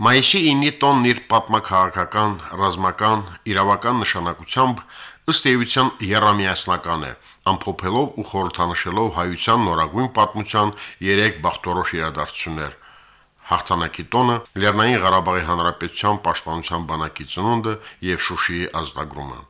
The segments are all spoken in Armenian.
Մայիսի 9-ի տոնն իր պատմակաղակական, ռազմական, իրավական նշանակությամբ ըստ էության երամիասնական է, ամփոփելով ու խորհրդանշելով հայության նորագույն պատմության 3 բախտորոշ իրադարձություններ. Հաղթանակի տոնը, Լեռնային Ղարաբաղի Հանրապետության Պաշտպանության բանակի ծնունդը եւ Շուշիի ազդագրումը։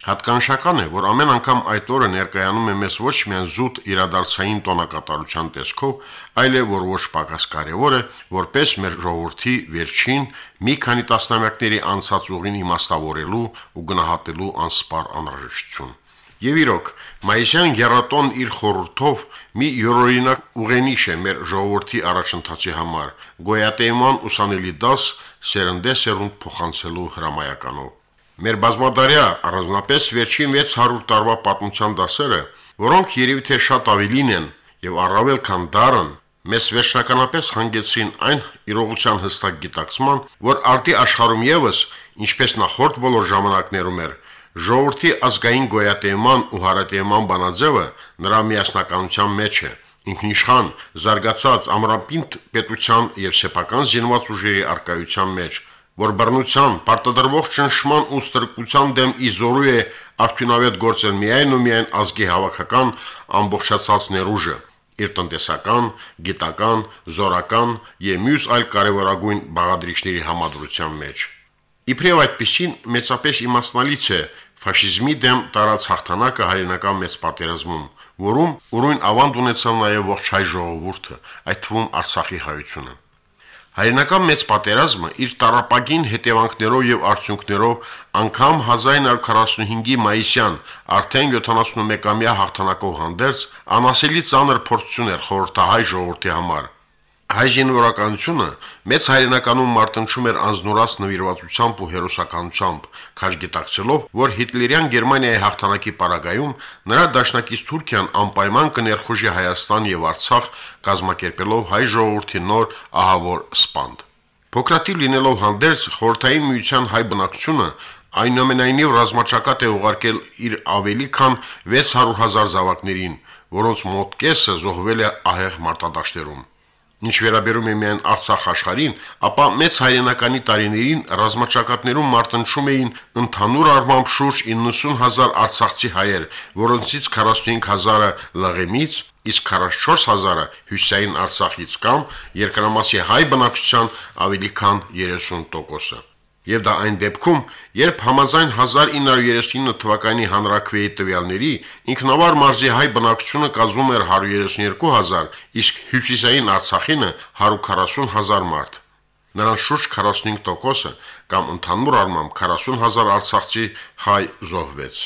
Հատկանշական է, որ ամեն անգամ այդ օրը ներկայանում է մեզ ոչ միայն զուտ իրադարձային տոնակատարության տեսքով, այլև որ ոչ պակաս կարևոր է, որպես մեր ժողովրդի վերջին մի քանի տասնամյակների անցած ուղին իմաստավորելու ու գնահատելու անսպար անհրաժեշտություն։ Եվ իրոք, Մայիսյան գերատոն իր խորհրդով մի յուրօրինակ ուղենիշ է մեր ժողովրդի առաջընթացի համար՝ գոյատեման ուսանելի դաս սերնդեսերուն փոխանցելու հրամայականով։ Մեր բազմադարյա առանձնապես վերջին 600 տարվա պատմության դասերը, որոնք երևի թե շատ ավելին են եւ առավել քան դարն, մեզ վերջնականապես հանգեցրին այն իրողության հստակ գիտակցման, որ արտի աշխարհում եւս, ինչպես նախորդ բոլոր ժամանակներում էր, Ժողովրդի ազգային գոյատևման ու հարատևման բանաձևը նրա միասնականության մեջ է։ Ինքնիշխան, զարգացած ամրապինդ պետության եւ սեփական զինված ուժերի արկայության մեջ, որ բռնության, պարտադրվող ճնշման ու ստրկության դեմ իզորու է արդյունավետ գործել միայն ու միայն ազգի հավաքական ամբողջացած ներուժը իր տնտեսական, գիտական, զորական եւ մյուս այլ կարևորագույն բաղադրիչների համադրության մեջ։ Իբրև այդպեսին մեծապես իմաստնալից է ֆաշիզմի դեմ տարած հաղթանակը հայրենական մեծ պատերազմում, որում ուրույն ավանդ ունեցավ նաև ողջ հայ ժողովուրդը, այդ թվում Արցախի հայությունը։ Հայրենական մեծ պատերազմը իր տարապագին հետևանքներով եւ արդյունքներով անգամ 1945-ի մայիսյան արդեն 71-ամյա հաղթանակով հանդերձ անասելի ծանր փորձություն էր խորհրդահայ ժողովրդի համար Հայ ժինվորականությունը մեծ հայրենականում մարտնչում էր անznորած նվիրվածությամբ ու հերոսականությամբ, քաշ գիտակցելով, որ հիտլերյան Գերմանիայի հաղթանակի պարագայում նրա դաշնակից Թուրքիան անպայման կներխուժի Հայաստան եւ Արցախ կազմակերպելով հայ ժողովրդի նոր ահավոր սպանդ։ Փոքրատի լինելով հանդերձ խորթային միության հայ բնակչությունը այնուամենայնիվ ռազմաճակատ է ուղարկել իր ավելի քան 600.000 զավակներին, որոնց մոտ կեսը զոհվել է ահեղ մարտադաշտերում։ Ինչ վերաբերում է միայն Արցախ աշխարհին, ապա մեծ հայրենականի տարիներին ռազմաճակատներում մարտնչում էին ընդհանուր առմամբ շուրջ 90000 արցախցի հայեր, որոնցից 45000-ը լղեմից, իսկ 44000-ը հյուսային Արցախից կամ երկրամասի հայ բնակչության ավելի քան 30%-ը եւ դա այն դեպքում, երբ համաձայն 1939 թվականի հանրակրվեի տվյալների ինքնավար մարզի հայ բնակչությունը կազմում էր 132000, իսկ հյուսիսային Արցախինը 140000 մարդ։ Նրանց շուրջ 45%-ը կամ ընդհանուր առմամբ 40000 արցախցի հայ զոհվեց։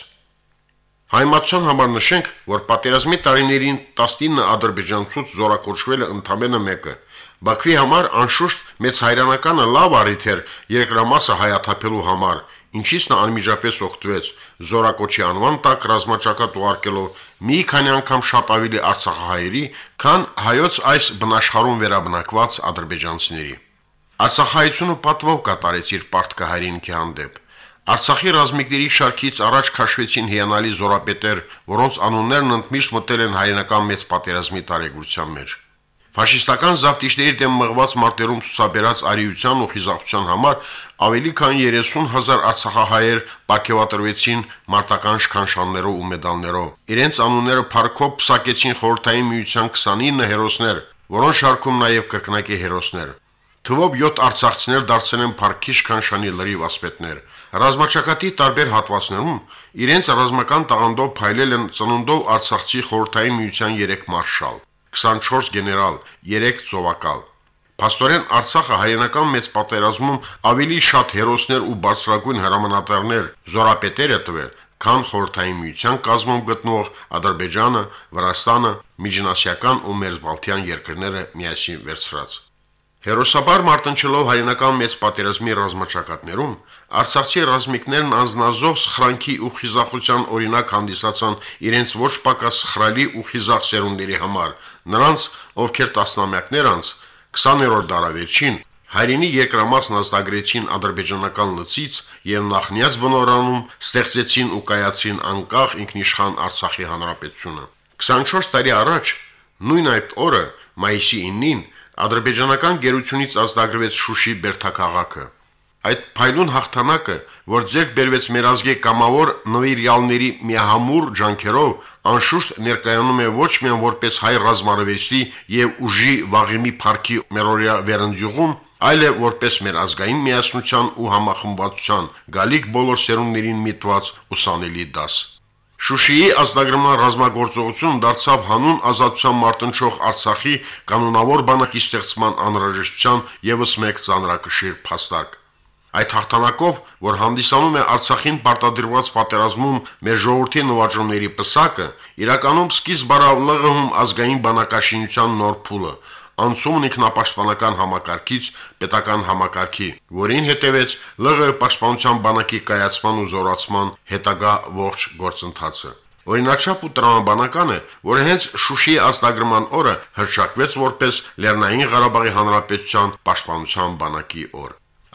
Հայմատության համար նշենք, որ պատերազմի տարիներին 19 ադրբեջանցուց զորակոչվել է ընդամենը մեկը, Բաքվի համար անշուշտ մեծ հայրանականը լավ առիթ էր երկրամասը հայաթափելու համար, ինչից նա անմիջապես օգտվեց զորակոչի անվան տակ ռազմաճակատ ուղարկելով մի քանի անգամ շատ ավելի արցախահայերի, քան հայոց այս բնաշխարհում վերաբնակված ադրբեջանցիների։ Արցախայցությունը պատվով կատարեց իր պարտքահայրենիքի հանդեպ։ Արցախի ռազմիկների շարքից առաջ քաշվեցին հիանալի զորապետեր, որոնց անուններն ընդմիշտ մտել են հայրենական մեծ պատերազմի տարեգրության մեջ։ Ֆաշիստական զավթիչների դեմ մղված մարտերում ցուսաբերած արիության ու խիզախության համար ավելի քան 30000 արցախահայեր ապակեվատրվեցին մարտական շքանշաններով ու մեդալներով։ Իրենց անունները փառքով փսակեցին խորհրդային միության 29 հերոսներ, որոնց շարքում նաև կրկնակի հերոսներ։ Թվով 7 արցախցիներ դարձել են Փարքի շքանշանի լրիվ ասպետներ։ Ռազմաճակատի տարբեր հատվածներում իրենց ռազմական տաղանդով փայլել են ծնունդով Արցախցի խորհրդային միության 3 մարշալ։ 24 գեներալ, 3 ծովակալ։ Փաստորեն Արցախը հայերենական մեծ պատերազմում ավելի շատ հերոսներ ու բարձրագույն հրամանատարներ զորապետեր է տվել, քան խորհրդային միության կազմում գտնվող Ադրբեջանը, Վրաստանը, Միջինասիական ու Մերձբալթյան երկրները միասին վերցրած։ Հերոսաբար մարտնչելով հայրենական մեծ պատերազմի ռազմաճակատներում, Արցախցի ռազմիկներն անznազող սխրանքի ու խիզախության օրինակ հանդիսացան իրենց ոչ պակաս սխրալի ու խիզախ սերունդերի համար, նրանց, ովքեր տասնամյակներ անց 20-րդ դարավերջին հայրենի երկրամասն ազդագրեցին ադրբեջանական լծից եւ նախնյաց բնորանում ստեղծեցին ու կայացրին անկախ ինքնիշխան Արցախի հանրապետությունը։ 24 տարի առաջ նույն այդ օրը մայիսի 9-ին Ադրբեջանական գերությունից ազդագրվեց Շուշի բերթակաղակը։ Այդ փայլուն հաղթանակը, որ ձեռք բերվեց մեր ազգի կամավոր նոիրյալների միահամուր ջանքերով, անշուշտ ներկայանում է ոչ միայն որպես հայ ռազմավարվեստի եւ ուժի վաղեմի парքի մերորիա վերընձյուղում, այլ է որպես մեր ազգային միասնության ու համախմբվածության գալիք բոլոր սերունդներին միտված ուսանելի դաս։ Շուշիի ազգագրման ռազմագործողությունը դարձավ հանուն ազատության մարտնչող Արցախի կանոնավոր բանակի ստեղծման անհրաժեշտության եւս մեկ ծանրակշիռ փաստարկ։ Այդ հաղթանակով, որ հանդիսանում է Արցախին պարտադրված պատերազմում մեր ժողովրդի նվաճումների պսակը, իրականում սկիզբ առավ ԼՂՀ-ում ազգային բանակաշինության նոր փուլը, անցումն ինքնապաշտպանական համակարգից պետական համակարգի, որին հետևեց ԼՂ պաշտպանության բանակի կայացման ու զորացման հետագա ողջ գործընթացը։ Օրինաչափ ու տրամաբանական է, որ հենց Շուշիի ազգագրման օրը հրճակվեց որպես Լեռնային Ղարաբաղի Հանրապետության պաշտպանության բանակի օր։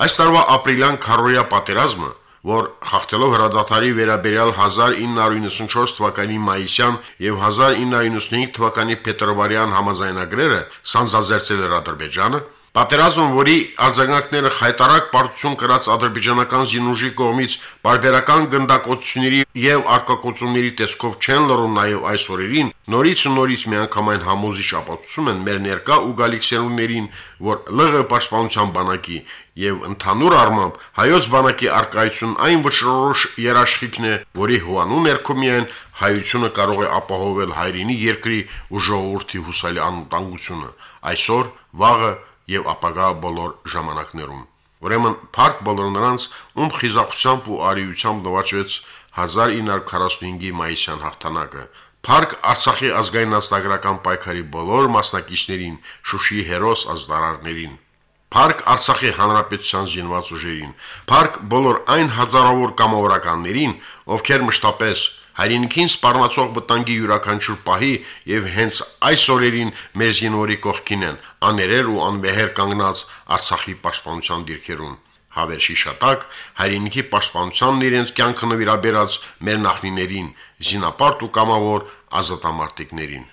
Այս տարվա ապրիլյան քարոյա պատերազմը, որ խախտելով հրադադարի վերաբերյալ 1994 թվականի մայիսյան եւ 1995 թվականի փետրվարյան համաձայնագրերը սանձազերծել էր Ադրբեջանը, Պատերազմը, որի արձագանքները խայտարակ պարտություն կրած ադրբեջանական զինուժի կողմից բարբերական գնդակոծությունների եւ արկակոծումների տեսքով չեն լռում նաեւ այս օրերին, նորից ու նորից միանգամայն համոզիչ ապացուցում են մեր ներկա ու գալիք սերունդներին, որ ԼՂ պաշտպանության բանակի եւ ընդհանուր առմամբ հայոց բանակի արկայություն այն վճռորոշ երաշխիքն է, որի հուանու ներքո միայն հայությունը կարող է ապահովել հայրենի երկրի ու ժողովրդի հուսալի անվտանգությունը այսօր, վաղը եւ ապագա բոլոր ժամանակներում։ Ուրեմն փառք բոլոր նրանց, ում խիզախությամբ ու արիությամբ նվաճվեց 1945-ի մայիսյան հաղթանակը։ Փառք Արցախի ազգային ազգագրական պայքարի բոլոր մասնակիցներին, Շուշիի հերոս ազդարարներին։ Փառք Արցախի հանրապետության զինված ուժերին։ Փառք բոլոր այն հազարավոր կամավորականներին, ովքեր մշտապես հայրենիքին սպառնացող վտանգի յուրաքանչյուր պահի եւ հենց այս օրերին մեր զինվորի կողքին են, աներեր ու անվեհեր կանգնած Արցախի պաշտպանության դիրքերում հավերժի շատակ հայրենիքի պաշտպանությանն իրենց կյանքը նվիրաբերած մեր նախնիներին, զինապարտ ու կամավոր ազատամարտիկներին։